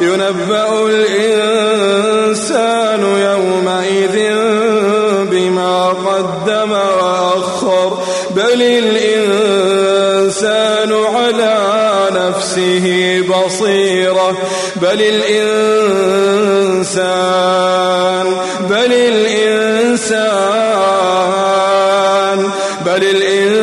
ينبأ الإنسان يومئذ بما قدم وأخر. بل الإنسان على نفسه بصيرة. بل الإنسان بل الإنسان بل الإنسان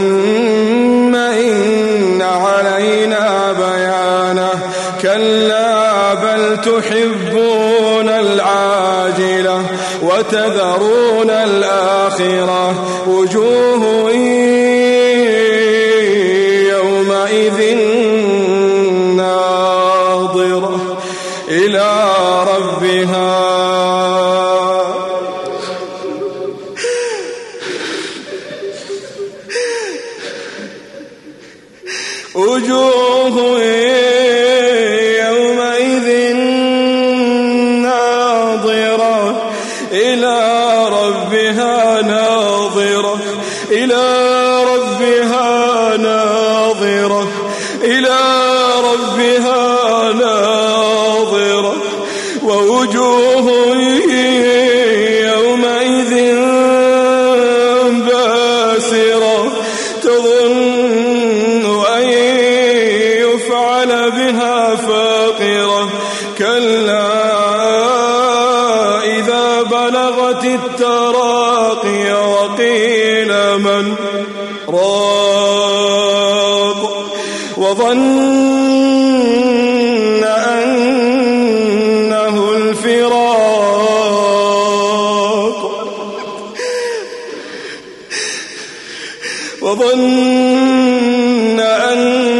ثم إن علينا بيانه. كلا بل تحبون العاجلة وتذرون الآخرة. وجوه وجوه يومئذ ناظرة إلى ربها ناظرة إلى ربها ناظرة إلى ربها ناظرة ووجوه فاقرة. كلا إذا بلغت التراقي وقيل من راق. وظن أنه الفراق. وظن أنه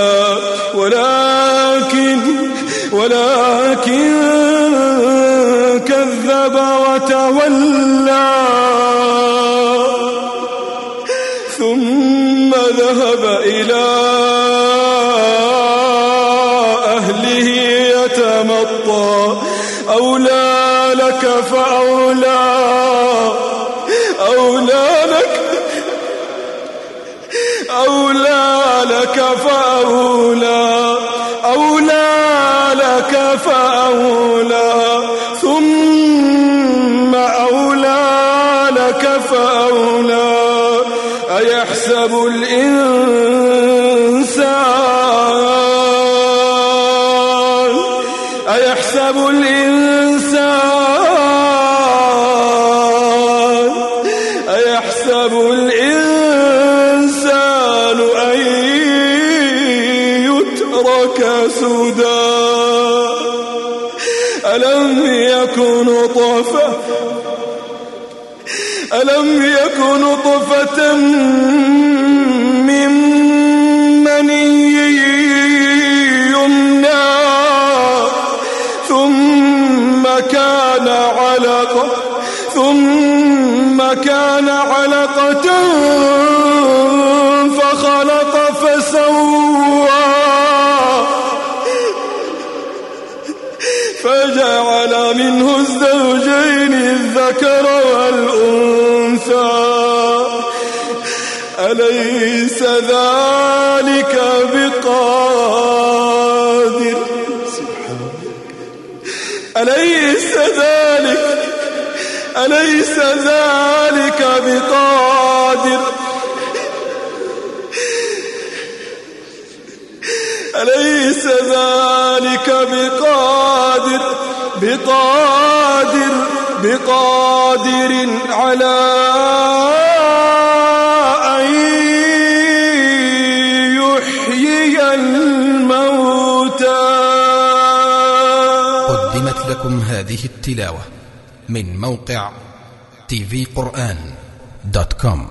ولكن كذب وتولى. ثم ذهب إلى أهله يتمطى. أولى لك فأولى. أولى لك. أولى لك فأولى. فأولى ثم أولى لك فأولى. أيحسب الإنسان؟ أيحسب الإنسان؟ أيحسب الإنسان أن يترك سدى؟ ألم يكن طفى ألم يكن طفة من مني يمنى ثم كان علقة ثم كان علقة فجعل منه الزوجين الذكر والأنثى. أليس ذلك بقادر؟ أليس ذلك؟ أليس ذلك بقادر؟ أليس ذلك بقادر؟ بقادر بقادر على أن يحيي الموتى. قدمت لكم هذه التلاوة من موقع tvقرآن دوت كوم